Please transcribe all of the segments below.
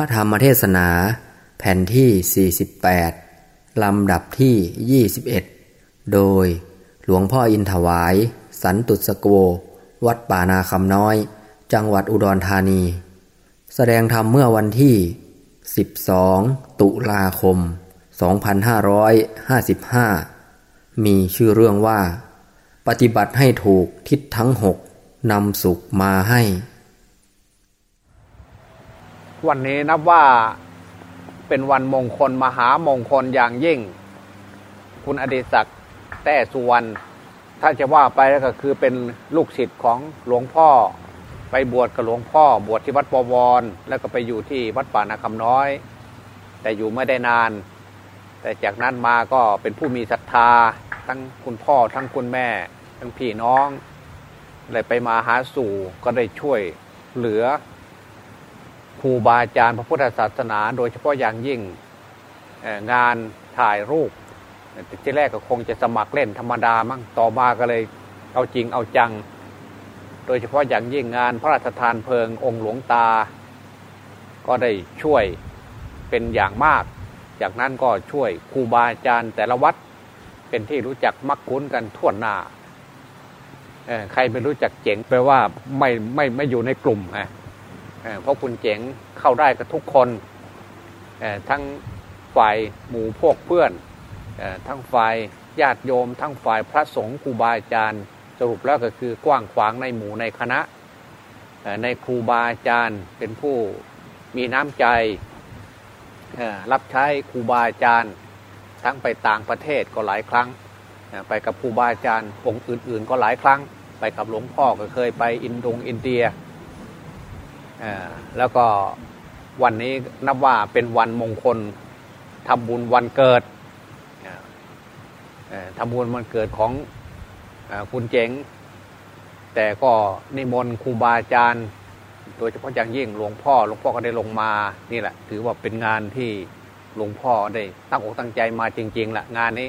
ระธรรมเทศนา แผ่นที่ 48 ลำดับที่ 21 โดยหลวงพ่ออินถวาย สันตุสโก วัดป่านาคำน้อย จังหวัดอุดรธานี แสดงธรรมเมื่อวันที่ 12 ตุลาคม 2555 มีชื่อเรื่องว่า ปฏิบัติให้ถูกทิศทั้งหกนำสุขมาให้ วันนี้นับว่าเป็นวันมงคลมหามงคลอย่างยิ่ง คุณอดิศักดิ์แต้สุวรรณถ้าจะว่าไปแล้วก็คือเป็นลูกศิษย์ของหลวงพ่อ ไปบวชกับหลวงพ่อ บวชที่วัดปวร แล้วก็ไปอยู่ที่วัดป่านาคำน้อย แต่อยู่ไม่ได้นาน แต่จากนั้นมาก็เป็นผู้มีศรัทธา ทั้งคุณพ่อทั้งคุณแม่ ทั้งพี่น้องเลยไปมาหาสู่ก็ได้ช่วยเหลือ ครูบาอาจารย์พระพุทธศาสนา โดยเฉพาะอย่างยิ่งงานถ่ายรูปที่แรกก็คงจะสมัครเล่นธรรมดามั่งต่อมาก็เลยเอาจริงเอาจัง โดยเฉพาะอย่างยิ่งงานพระราชทานเพลิงองค์หลวงตา ก็ได้ช่วยเป็นอย่างมาก จากนั้นก็ช่วยครูบาอาจารย์แต่ละวัดเป็นที่รู้จักมักคุ้นกันทั่วหน้าใครไม่รู้จักเจ๋งแปลว่าไม่ไม่ไม่อยู่ในกลุ่มไง เพราะคุณเจ๋งเข้าได้กับทุกคนทั้งฝ่ายหมู่พวกเพื่อนทั้งฝ่ายญาติโยม ทั้งฝ่ายพระสงฆ์ครูบาอาจารย์สรุปแล้วก็คือกว้างขวางในหมู่ในคณะในครูบาอาจารย์เป็นผู้มีน้ำใจรับใช้ครูบาอาจารย์ ทั้งไปต่างประเทศก็หลายครั้ง ไปกับครูบาอาจารย์องค์อื่น ๆ ก็หลายครั้ง ไปกับหลวงพ่อก็เคยไปอินโดงอินเดีย แล้วก็วันนี้นับว่าเป็นวันมงคลทำบุญวันเกิดทำบุญวันเกิดของคุณเจ๋ง แต่ก็นิมนต์ครูบาอาจารย์ โดยเฉพาะอย่างยิ่งหลวงพ่อหลวงพ่อก็ได้ลงมานี่แหละ ถือว่าเป็นงานที่หลวงพ่อได้ตั้งอกตั้งใจมาจริงๆแหละงานนี้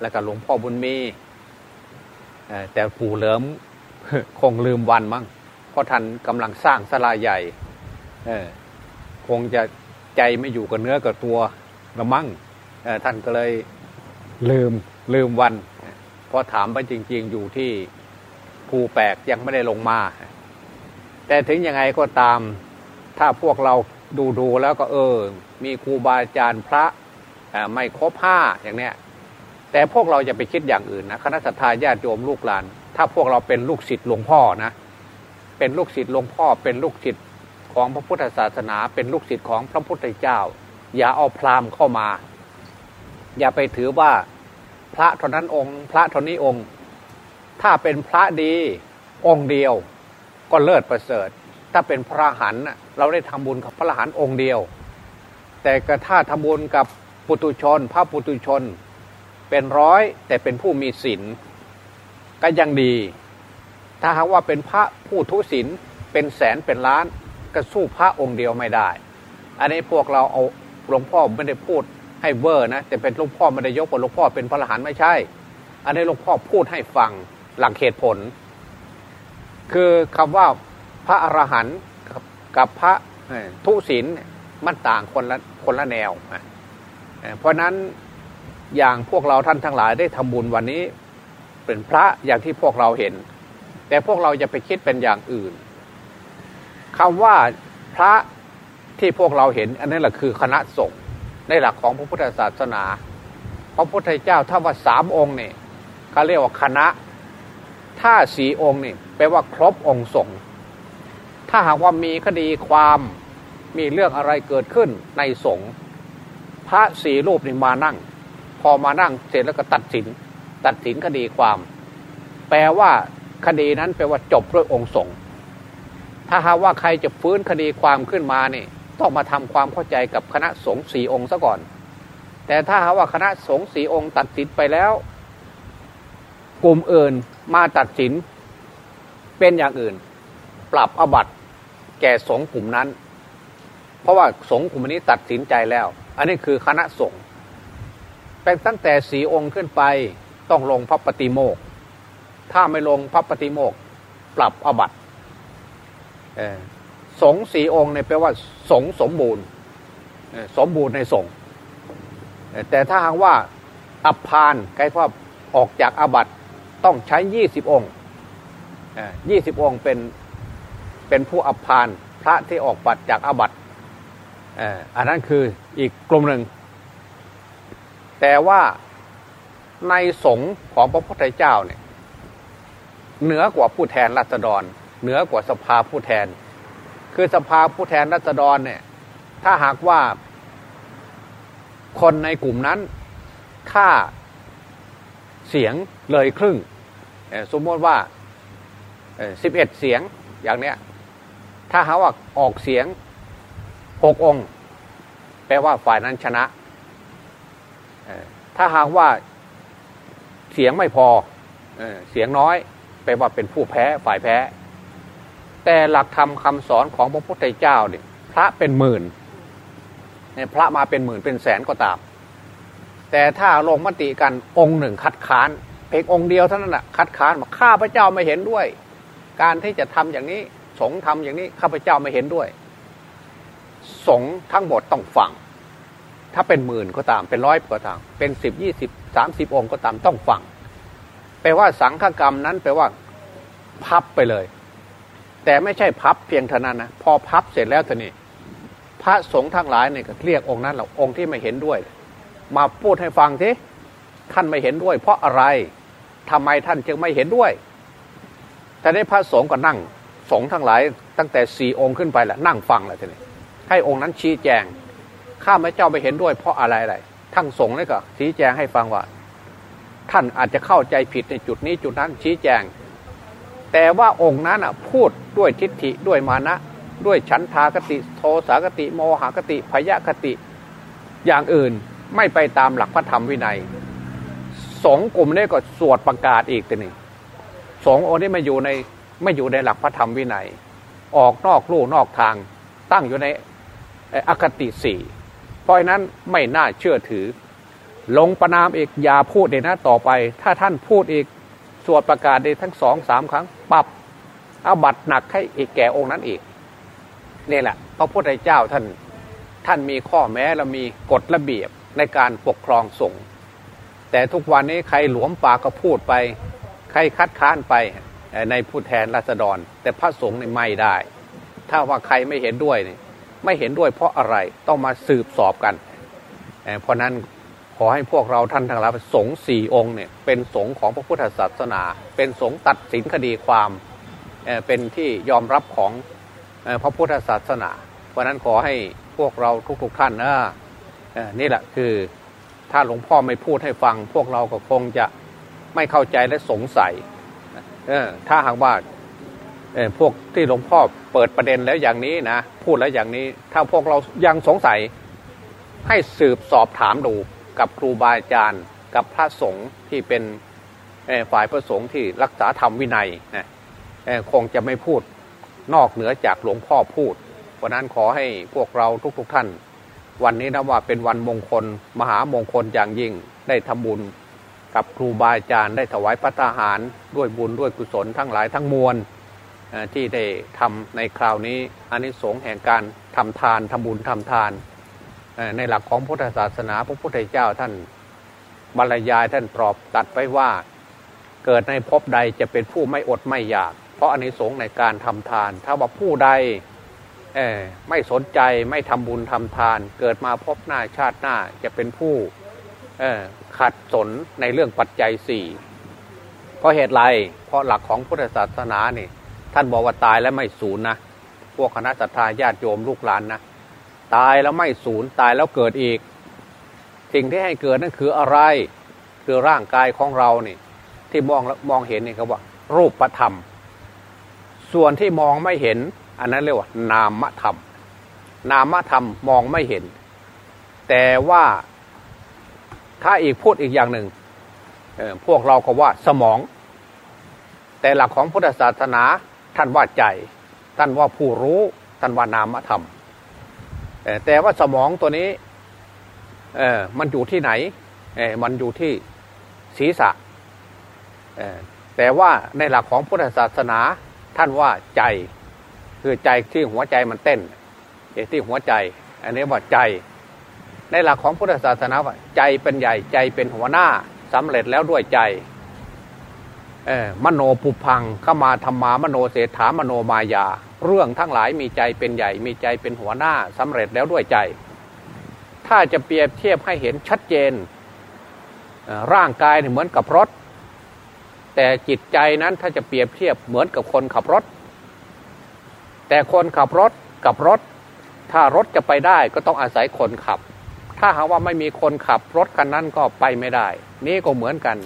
แล้วก็หลวงพ่อบุญมีแต่ปู่เหลิมคงลืมวันมั้ง ราะท่านกำลังสร้างสลาใหญ่คงจะใจไม่อยู่กับเนื้อกับตัวละมั่งท่านก็เลยลืมลืมวันพอถามไปจริง ๆ อยู่ที่ภูแปกยังไม่ได้ลงมา แต่ถึงยังไงก็ตาม ถ้าพวกเราดูดูแล้วก็เออ มีครูบาอาจารย์พระไม่ครบห้าอย่างเนี้ย แต่พวกเราจะไปคิดอย่างอื่นนะคณะสัตยาญาติโยมลูกหลาน ถ้าพวกเราเป็นลูกศิษย์หลวงพ่อนะ เป็นลูกศิษย์หลวงพ่อเป็นลูกศิษย์ของพระพุทธศาสนา เป็นลูกศิษย์ของพระพุทธเจ้า อย่าเอาพราหมณ์เข้ามา อย่าไปถือว่าพระเท่านั้นองค์ พระเท่านี้องค์ ถ้าเป็นพระดีองค์เดียว ก็เลิศประเสริฐ ถ้าเป็นพระหันเราได้ทำบุญกับพระหันองค์เดียว แต่กระถ้าทำบุญกับปุตุชน พระปุตุชน เป็นร้อยแต่เป็นผู้มีศีลก็ยังดี ถ้าหากว่าเป็นพระผู้ทุศีลเป็นแสนเป็นล้านก็สู้พระองค์เดียวไม่ได้ อันนี้พวกเราเอาหลวงพ่อไม่ได้พูดให้เวอร์นะแต่เป็นหลวงพ่อไม่ได้ยกว่าหลวงพ่อเป็นพระอรหันต์ไม่ใช่ อันนี้หลวงพ่อพูดให้ฟังหลักเหตุผล คือคำว่าพระอรหันต์กับพระทุศีลมันต่างคนละคนละแนว เพราะนั้นอย่างพวกเราท่านทั้งหลายได้ทำบุญวันนี้ เป็นพระอย่างที่พวกเราเห็น แต่พวกเราจะไปคิดเป็นอย่างอื่นคำว่าพระที่พวกเราเห็น อันนี้นแหละคือคณะสงฆ์ในหลักของพระพุทธศาสนา พระพุทธเจ้าถ้าว่าสามองค์เนี่ยเขาเรียกว่าคณะ ถ้าสี่องค์นี่แปลว่าครบองค์สงฆ์ถ้าหากว่ามีคดีความมีเรื่องอะไรเกิดขึ้นในสงฆ์พระสี่รูปนี่มานั่ง พอมานั่งเสร็จแล้วก็ตัดสิน ตัดสินคดีความ แปลว่า คดีนั้นแปลว่าจบด้วยองค์สงฆ์ถ้าหาว่าใครจะฟื้นคดีความขึ้นมาเนี่ยต้องมาทำความเข้าใจกับคณะสงฆ์สี่องค์ซะก่อน แต่ถ้าหาว่าคณะสงฆ์สี่องค์ตัดสินไปแล้ว กลุ่มอื่นมาตัดสิน เป็นอย่างอื่น ปรับอบัตแก่สงกลุ่มนั้น เพราะว่าสงกลุ่มนี้ตัดสินใจแล้ว อันนี้คือคณะสงฆ์เป็นตั้งแต่สีองค์ขึ้นไปต้องลงพระปฏิโมก ถ้าไม่ลงพระปฏิโมกปรับอบัตสงสีองค์เนี่ยแปลว่า สงสมบูรณ์สมบูรณ์ในสงแต่ถ้าหากว่าอับพานใกล้ว่าออกจากอาบัตต้องใช้ยี่สิบองค์ยี่สิบองค์เป็นเป็นผู้อับพานพระที่ออกปัดจากอาบัตอันนั้นคืออีกกลุ่มหนึ่ง แต่ว่าในสงฆ์ของพระพุทธเจ้าเนี่ย เหนือกว่าผู้แทนรัษฎร เหนือกว่าสภาผู้แทน คือสภาผู้แทนรัษฎรเนี่ย ถ้าหากว่าคนในกลุ่มนั้น ถ้าเสียงเลยครึ่ง สมมติว่าสิบเอ็ดเสียงอย่างเนี้ย ถ้าหาว่าออกเสียงหกองค์ แปลว่าฝ่ายนั้นชนะ ถ้าหากว่าเสียงไม่พอเสียงน้อย แปว่าเป็นผู้แพ้ฝ่ายแพ้ แต่หลักธรรมคาสอนของพระพุทธเจ้าเนี่ยพระเป็นหมื่นพระมาเป็นหมื่นเป็นแสนก็ตาม แต่ถ้าลงมติกันองค์หนึ่งคัดค้านเพียงองค์เดียวเท่านั้นแหะคัดค้านบอกข้าพเจ้าไม่เห็นด้วย การที่จะทำอย่างนี้สงทำอย่างนี้ข้าพเจ้าไม่เห็นด้วย สงทั้งหมดต้องฟังถ้าเป็นหมื่นก็ตามเป็นร้อยก็ตาม เป็นสิบยี่สิบสามสิบองค์ก็ตามต้องฟัง แปลว่าสังฆกรรมนั้นแปลว่า พับไปเลย แต่ไม่ใช่พับเพียงเท่านั้นนะพอพับเสร็จแล้วท่านี่พระสงฆ์ทั้งหลายเนี่ยก็เรียกองค์นั้นเราองค์ที่ไม่เห็นด้วย มาพูดให้ฟังทีท่านไม่เห็นด้วย เพราะอะไรทำไมท่านจึงไม่เห็นด้วยแต่ได้พระสงฆ์ก็นั่งสงฆ์ทั้งหลาย ตั้งแต่สี่องค์ขึ้นไปแหละนั่งฟังแหละทีนี้ให้องค์นั้นชี้แจงข้าพเจ้าไม่เห็นด้วย เพราะอะไรอะไรทั้งสงฆ์นี่ก็ชี้แจงให้ฟังว่า ท่านอาจจะเข้าใจผิดในจุดนี้จุดนั้นชี้แจง แต่ว่าองค์นั้นพูดด้วยทิฏฐิด้วยมานะ ด้วยฉันทากติโทสากติโมหากติพยะคติ อย่างอื่นไม่ไปตามหลักพระธรรมวินัยสองกลุ่มนี้ก็สวดประกาศอีกตัวนี้สองโอนี้ไม่อยู่ในไม่อยู่ในหลักพระธรรมวินัย ออกนอกลู่นอกทางตั้งอยู่ในอคติสี่เพราะนั้นไม่น่าเชื่อถือ ลงประนามอีกอย่าพูดเลยนะต่อไป ถ้าท่านพูดอีกสวดประกาศได้ทั้งสองสามครั้งปรับอาบัตหนักให้อีกแก่องค์นั้นอีกนี่แหละพระพุทธเจ้าท่านท่านมีข้อแม้และมีกฎระเบียบในการปกครองสงฆ์แต่ทุกวันนี้ใครหลวมปากก็พูดไป ใครคัดค้านไปในผู้แทนราษฎร แต่พระสงฆ์ไม่ได้ ถ้าว่าใครไม่เห็นด้วยไม่เห็นด้วยเพราะอะไรต้องมาสืบสอบกัน เพราะนั้น ขอให้พวกเราท่านทั้งหลายสงฆ์สี่องค์เนี่ยเป็นสงฆ์ของพระพุทธศาสนา เป็นสงฆ์ตัดสินคดีความเป็นที่ยอมรับของพระพุทธศาสนา เพราะนั้นขอให้พวกเราทุกๆท่านนะนี่แหละคือถ้าหลวงพ่อไม่พูดให้ฟัง พวกเราก็คงจะไม่เข้าใจและสงสัยถ้าหากว่าพวกที่หลวงพ่อเปิดประเด็นแล้วอย่างนี้นะพูดแล้วอย่างนี้ ถ้าพวกเรายังสงสัยให้สืบสอบถามดู กับครูบาอาจารย์ กับพระสงฆ์ที่เป็นฝ่ายพระสงฆ์ที่รักษาธรรมวินัยนะคงจะไม่พูดนอกเหนือจากหลวงพ่อพูดเพราะนั้นขอให้พวกเราทุกๆทท่าน วันนี้นะว่าเป็นวันมงคล มหามงคลอย่างยิ่งได้ทำบุญ กับครูบาอาจารย์ได้ถวายพัฒหารด้วยบุญด้วยกุศลทั้งหลายทั้งมวลที่ได้ทำในคราวนี้อันนี้สงแห่งการทำทานทำบุญทำทาน ในหลักของพุทธศาสนาพระพุทธเจ้าท่านบรรยายท่านตรอบตัดไว้ว่า เกิดในภพใดจะเป็นผู้ไม่อดไม่อยาก เพราะอันนี้สงในการทำทาน ถ้าว่าผู้ใดไม่สนใจไม่ทำบุญทำทาน เกิดมาพบหน้าชาติหน้าจะเป็นผู้ขัดสนในเรื่องปัจจัยสี่เพราะเหตุไรเพราะหลักของพุทธศาสนานี่ ท่านบอกว่าตายแล้วไม่สูญนะ พวกคณะสัตยาญาติโยมลูกหลานนะ ตายแล้วไม่สูญตายแล้วเกิดอีก สิ่งที่ให้เกิดนั่นคืออะไร คือร่างกายของเรานี่ ที่มองมองเห็นนี่เขาว่า รูปประธรรม ส่วนที่มองไม่เห็น อันนั้นเรียกว่านามธรรม นามธรรมมองไม่เห็น แต่ว่าถ้าอีกพูดอีกอย่างหนึ่งพวกเราก็ว่าสมอง แต่หลักของพุทธศาสนาท่านว่าใจ ท่านว่าผู้รู้ท่านว่านามธรรม แต่ว่าสมองตัวนี้มันอยู่ที่ไหนมันอยู่ที่ศีรษะแต่ว่าในหลักของพุทธศาสนาท่านว่าใจ คือใจที่หัวใจมันเต้นที่หัวใจ อันนี้ว่าใจ ในหลักของพุทธศาสนาว่าใจเป็นใหญ่ใจเป็นหัวหน้าสำเร็จแล้วด้วยใจ มโนปุพังขมาธรรมามโนเศรษฐามโนมายา เรื่องทั้งหลายมีใจเป็นใหญ่ มีใจเป็นหัวหน้าสำเร็จแล้วด้วยใจ ถ้าจะเปรียบเทียบให้เห็นชัดเจน ร่างกายเหมือนกับรถ แต่จิตใจนั้นถ้าจะเปรียบเทียบเหมือนกับคนขับรถ แต่คนขับรถกับรถ ถ้ารถจะไปได้ก็ต้องอาศัยคนขับ ถ้าหากว่าไม่มีคนขับรถคันนั้นก็ไปไม่ได้ นี่ก็เหมือนกัน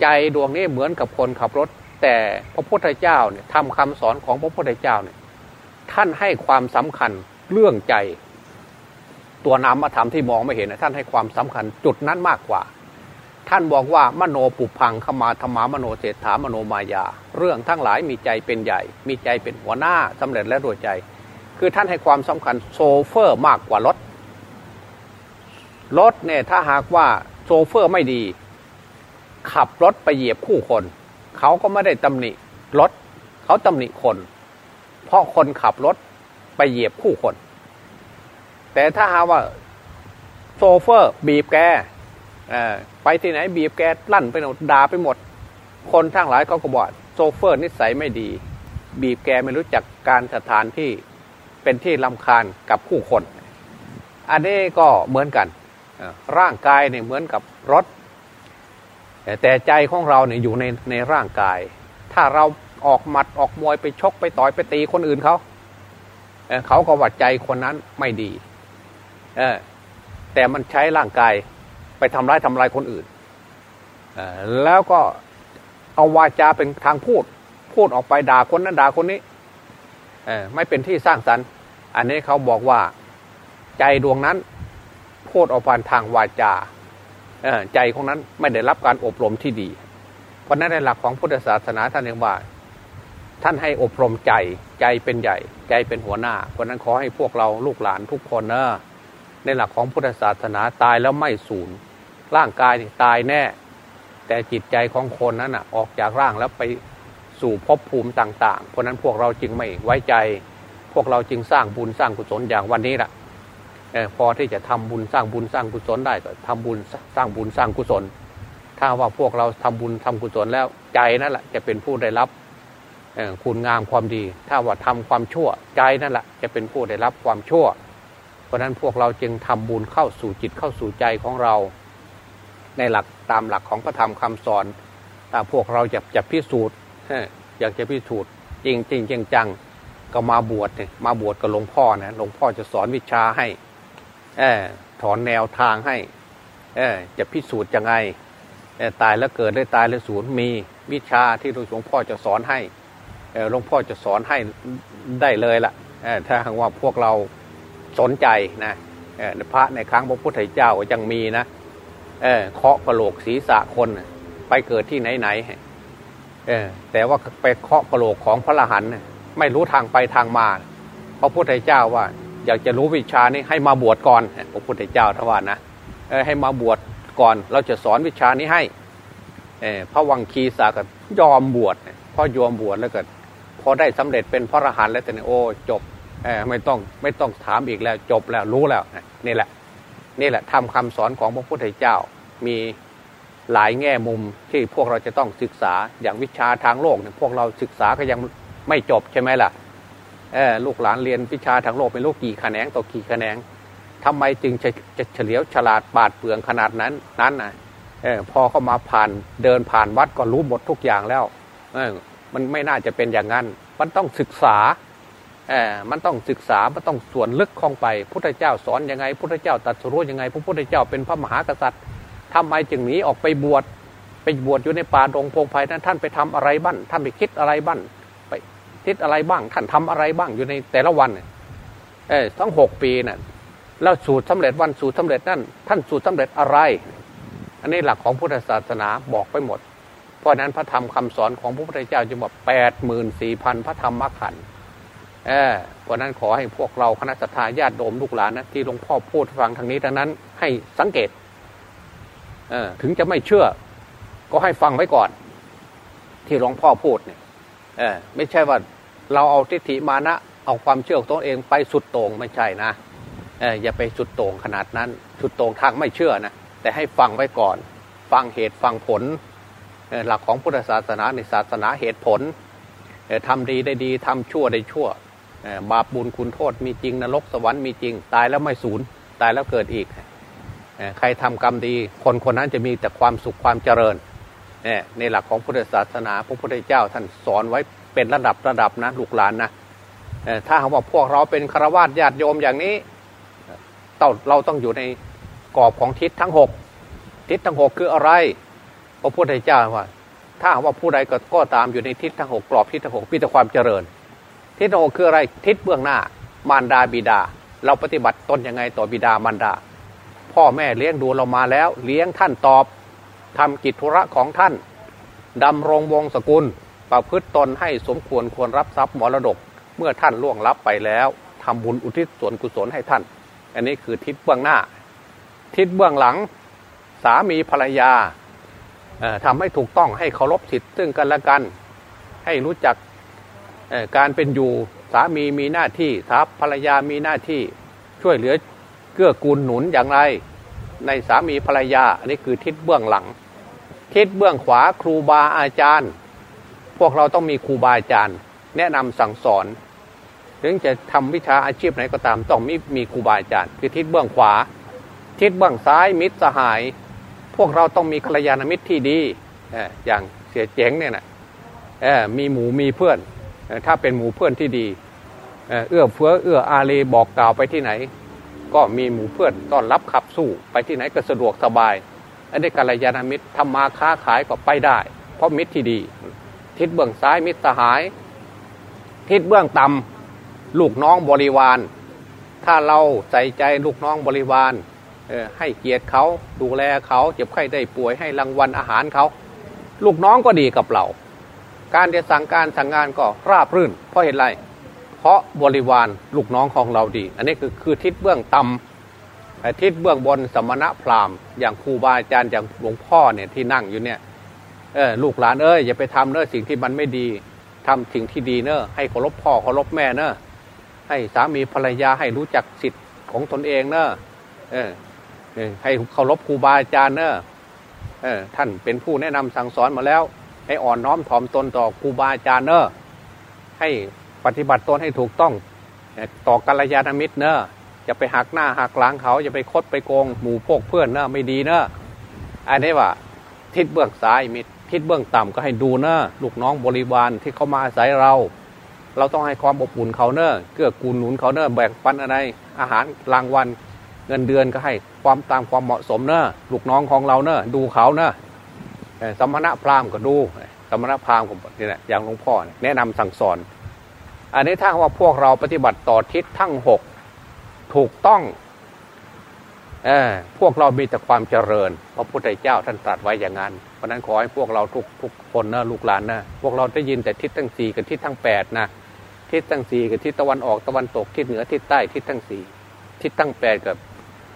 ใจดวงนี้เหมือนกับคนขับรถ แต่พระพุทธเจ้าเนี่ยทำคำสอนของพระพุทธเจ้าเนี่ยท่านให้ความสำคัญเรื่องใจ ตัวนามธรรมที่มองไม่เห็นท่านให้ความสำคัญจุดนั้นมากกว่า ท่านบอกว่ามโนปุพังขมาธรรมามโนเศรษฐามโนมายา เรื่องทั้งหลายมีใจเป็นใหญ่ มีใจเป็นหัวหน้าสำเร็จแล้วด้วยใจ คือท่านให้ความสำคัญโซเฟอร์มากกว่ารถรถเนี่ยถ้าหากว่าโซเฟอร์ไม่ดี ขับรถไปเหยียบคู่คน เขาก็ไม่ได้ตำหนิรถ เขาตำหนิคน เพราะคนขับรถไปเหยียบคู่คน แต่ถ้าหากว่าโซเฟอร์บีบแกไปที่ไหนบีบแกลั่นไปหมดด่าไปหมด คนทั้งหลายเขาก็บอกโซเฟอร์นิสัยไม่ดี บีบแกไม่รู้จักการสถานที่เป็นที่ลำคาญกับผู้คน อันนี้ก็เหมือนกันร่างกายเนี่ยเหมือนกับรถ แต่ใจของเราเนี่ยอยู่ในในร่างกาย ถ้าเราออกหมัดออกมวยไปชกไปต่อยไปตีคนอื่นเขาเขาก็วัดใจคนนั้นไม่ดีแต่มันใช้ร่างกายไปทำร้ายทำลายคนอื่นแล้วก็เอาวาจาเป็นทางพูด พูดออกไปด่าคนนั้นด่าคนนี้ไม่เป็นที่สร้างสรรค์ อันนี้เขาบอกว่าใจดวงนั้น พูดออกผ่านทางวาจา ใจของนั้นไม่ได้รับการอบรมที่ดี เพราะนั้นในหลักของพุทธศาสนาท่านเรียกว่า ท่านให้อบรมใจใจเป็นใหญ่ ใจเป็นหัวหน้า เพราะนั้นขอให้พวกเราลูกหลานทุกคนนะในหลักของพุทธศาสนาตายแล้วไม่สูญร่างกายตายแน่ แต่จิตใจของคนนั้นอะ ออกจากร่างแล้วไปสู่ภพภูมิต่าง ๆ เพราะนั้นพวกเราจึงไม่ไว้ใจ พวกเราจึงสร้างบุญสร้างกุศลอย่างวันนี้แหละ พอที่จะทำบุญสร้างบุญสร้างกุศลได้ก็ทำบุญสร้างบุญสร้างกุศล ถ้าว่าพวกเราทำบุญทำกุศลแล้วใจนั่นแหละจะเป็นผู้ได้รับคุณงามความดี ถ้าว่าทำความชั่วใจนั่นแหละจะเป็นผู้ได้รับความชั่ว เพราะนั้นพวกเราจึงทำบุญเข้าสู่จิตเข้าสู่ใจของเรา ในหลักตามหลักของพระธรรมคำสอนถ้าพวกเราจะจะพิสูจน์อยากจะพิสูจน์จริงจริงจังจังก็มาบวชเนี่ยมาบวชกับหลวงพ่อนะหลวงพ่อจะสอนวิชาให้ อถอนแนวทางให้จะพิสูจน์ยังไงตายแล้วเกิดได้ตายแล้วสูญมีวิชาที่หลวงพ่อจะสอนให้หลวงพ่อจะสอนให้ได้เลยละ่ะถ้าหากว่าพวกเราสนใจนะพระในครั้งพระพุทธเจ้ายังมีนะเคาะกระโหลกศีรษะคนไปเกิดที่ไหนไหนแต่ว่าไปเคาะกระโหลกของพระละหันไม่รู้ทางไปทางมาพระพุทธเจ้าว่า อยากจะรู้วิชานี้ให้มาบวชก่อนพระพุทธเจ้าทว่านะให้มาบวชก่อน เราจะสอนวิชานี้ให้พระวังคีสาก็ยอมบวชพอยอมบวชแล้วก็พอได้สำเร็จเป็นพระอรหันต์แล้วแต่เนี่ยโอ้จบไม่ต้องไม่ต้องถามอีกแล้วจบแล้วรู้แล้วนี่แหละนี่แหละทำคำสอนของพระพุทธเจ้ามีหลายแง่มุมที่พวกเราจะต้องศึกษาอย่างวิชาทางโลกเนี่ยพวกเราศึกษาก็ยังไม่จบใช่ไหมล่ะ ลูกหลานเรียนวิชาทางโลกเป็นลูกกี่แขนงต่อกี่แขนงทำไมจึงจะจะเฉลียวฉลาดบาดเปลืองขนาดนั้นนั้นนะอพอเข้ามาผ่านเดินผ่านวัดก็รู้หมดทุกอย่างแล้วมันไม่น่าจะเป็นอย่างนั้น มันต้องศึกษามันต้องศึกษา มันต้องส่วนลึกข้าไป พุทธเจ้าสอนยังไง พุทธเจ้าตรัสรู้ยังไง พระพุทธเจ้าเป็นพระมหากษัตริย์ทำไมจึงหนีออกไปบวช ไปบวชอยู่ในป่าดงพงไพ่นั้นท่านไปทำอะไรบ้าง ท่านไปคิดอะไรบ้าง ไปคิดอะไรบ้างท่านทำอะไรบ้างอยู่ในแต่ละวันเออทั้งหกปีน่ะแล้วสูตรสาเร็จวันสูตรสาเร็จนั่นท่านสูตรสาเร็จอะไร อันนี้หลักของพุทธศาสนาบอกไปหมด เพราะนั้นพระธรรมคำสอนของพระพุทธเจ้าจึงบอกแปดหมื่นสี่พันพระธรรมขันธ์เออเพราะนั้นขอให้พวกเราคณะสัตยาญาติโยมลูกหลานนะที่หลวงพ่อพูดฟังทางนี้ดังนั้น ให้สังเกตเออถึงจะไม่เชื่อ ก็ให้ฟังไว้ก่อน ที่หลวงพ่อพูดเนี่ย เออไม่ใช่ว่าเราเอาทิฏฐิมานะเอาความเชื่อของตัวเองไปสุดโต่งไม่ใช่นะอย่าไปสุดโต่งขนาดนั้น สุดโต่งทางไม่เชื่อนะแต่ให้ฟังไว้ก่อน ฟังเหตุฟังผลหลักของพุทธศาสนาในศาสนาเหตุผลทำดีได้ดีทำชั่วได้ชั่วบาปบุญคุณโทษมีจริงนรกสวรรค์มีจริง ตายแล้วไม่สูญตายแล้วเกิดอีก ใครทำกรรมดี คนคนนั้นจะมีแต่ความสุขความเจริญ ในหลักของพุทธศาสนาพระพุทธเจ้าท่านสอนไว้เป็นระดับระดับนะลูกหลานนะถ้าเขาบอกพวกเราเป็นฆราวาสญาติโยมอย่างนี้เราต้องอยู่ในกรอบของทิศทั้งหกทิศทั้งหกคืออะไรพระพุทธเจ้าว่า ถ้าว่าผู้ใดก็ก็ตามอยู่ในทิศทั้งหกกรอบทิศทั้งหกพิจความเจริญ ทิศทั้งหกคืออะไรทิศเบื้องหน้ามารดาบิดา เราปฏิบัติตนยังไงต่อบิดามารดา พ่อแม่เลี้ยงดูเรามาแล้ว เลี้ยงท่านตอบ ทำกิจธุระของท่านดำรงวงศกุล ประพฤติตนให้สมควรควรรับทรัพย์มรดก เมื่อท่านล่วงลับไปแล้วทำบุญอุทิศส่วนกุศลให้ท่าน อันนี้คือทิศเบื้องหน้า ทิศเบื้องหลังสามีภรรยาทำให้ถูกต้องให้เคารพสิทธิ์ซึ่งกันและกัน ให้รู้จักการเป็นอยู่สามีมีหน้าที่สาภรรยามีหน้าที่ช่วยเหลือเกื้อกูลหนุนอย่างไร ในสามีภรรยา อันนี้คือทิศเบื้องหลัง ทิศเบื้องขวาครูบาอาจารย์ พวกเราต้องมีครูบาอาจารย์ แนะนำสั่งสอนถึงจะทำวิชาอาชีพไหนก็ตามต้องมีมีครูบาอาจารย์ คือทิศเบื้องขวา ทิศเบื้องซ้ายมิตรสหาย พวกเราต้องมีกัลยาณมิตรที่ดีอย่างเสียเจ๋งเนี่ยนะมีหมูมีเพื่อน ถ้าเป็นหมูเพื่อนที่ดี เอื้อเฟื้อเอื้ออารีบอกกล่าวไปที่ไหน ก็มีหมูเพื่อนต้อนรับขับสู้ไปที่ไหนก็สะดวกสบาย อันนี้กัลยาณมิตรทำมาค้าขายก็ไปได้ เพราะมิตรที่ดี ทิศเบื้องซ้ายมิตรสหาย ทิศเบื้องต่ำลูกน้องบริวาร ถ้าเราใส่ใจลูกน้องบริวารให้เกียรติเขาดูแลเขาเจ็บไข้ได้ป่วยให้รางวัลอาหารเขา ลูกน้องก็ดีกับเรา การจะสั่งการสั่งงานก็ราบรื่น เพราะเห็นไร เพราะบริวารลูกน้องของเราดี อันนี้คือคือทิศเบื้องต่ำทิศเบื้องบนสมณะพราหมณ์อย่างครูบาอาจารย์อย่างหลวงพ่อเนี่ยที่นั่งอยู่เนี่ยเออลูกหลานเอ้ยอย่าไปทำเนอะสิ่งที่มันไม่ดีทำสิ่งที่ดีเนอะให้เคารพพ่อเคารพแม่เนอะให้สามีภรรยาให้รู้จักสิทธิ์ของตนเองเนอะเออให้เคารพครูบาอาจารย์เนอะท่านเป็นผู้แนะนำสั่งสอนมาแล้ว ให้อ่อนน้อมถ่อมตนต่อครูบาอาจารย์เนอะให้ ปฏิบัติตนให้ถูกต้องต่อกัลยาณมิตรเนอะจะไปหักหน้าหักหลังเขาจะไปคดไปโกงหมู่พวกเพื่อนเนอะไม่ดีเนอะอันนี้ว่าทิศเบื้องซ้ายมิตรทิศเบื้องต่ำก็ให้ดูเนอะลูกน้องบริวารที่เขามาอาศัยเรา เราต้องให้ความอบอุ่นเขาเนอะเกื้อกูลหนุนเขาเนอะแบ่งปันอะไรอาหารรางวัลเงินเดือนก็ให้ความตามความเหมาะสมเนอะลูกน้องของเราเนอะดูเขาเนอะสมณะพราหมณ์ก็ดูสมณะพราหมณ์ก็นี่แหละอย่างหลวงพ่อแนะนำสั่งสอน อันนี้ถ้าว่าพวกเราปฏิบัติต่อทิศทั้งหกถูกต้องเออพวกเรามีแต่ความเจริญ พระพุทธเจ้าท่านตรัสไว้อย่างนั้น เพราะนั้นขอให้พวกเราทุกทุกคนนะลูกหลานนะพวกเราได้ยินแต่ทิศทั้งสี่กับทิศทั้งแปดนะทิศทั้งสี่กับทิศตะวันออกตะวันตกทิศเหนือทิศใต้ทิศทั้งสี่ทิศทั้งแปดกับ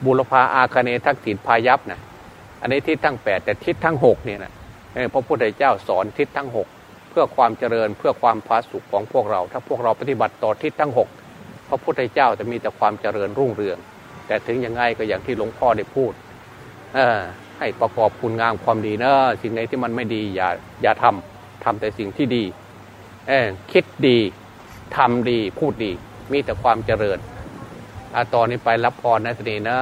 บุรพาอาคเนทักษิณพายัพนะอันนี้ทิศทั้งแปดแต่ทิศทั้งหกเนี่ยนะพระพุทธเจ้าสอนทิศทั้งหก พื่อความเจริญเพื่อความพาสุขของพวกเรา ถ้าพวกเราปฏิบัติต่อทิศทั้งหกพระพุทธเจ้าจะมีแต่ความเจริญรุ่งเรือง แต่ถึงยังไงก็อย่างที่หลวงพ่อได้พูดให้ประกอบคุณงามความดีเนอะสิ่งไหนที่มันไม่ดีอย่าอย่าทำทำแต่สิ่งที่ดีคิดดีทำดีพูดดี มีแต่ความเจริญอาตอนนี้ไปรับพรนะทีนี้นะ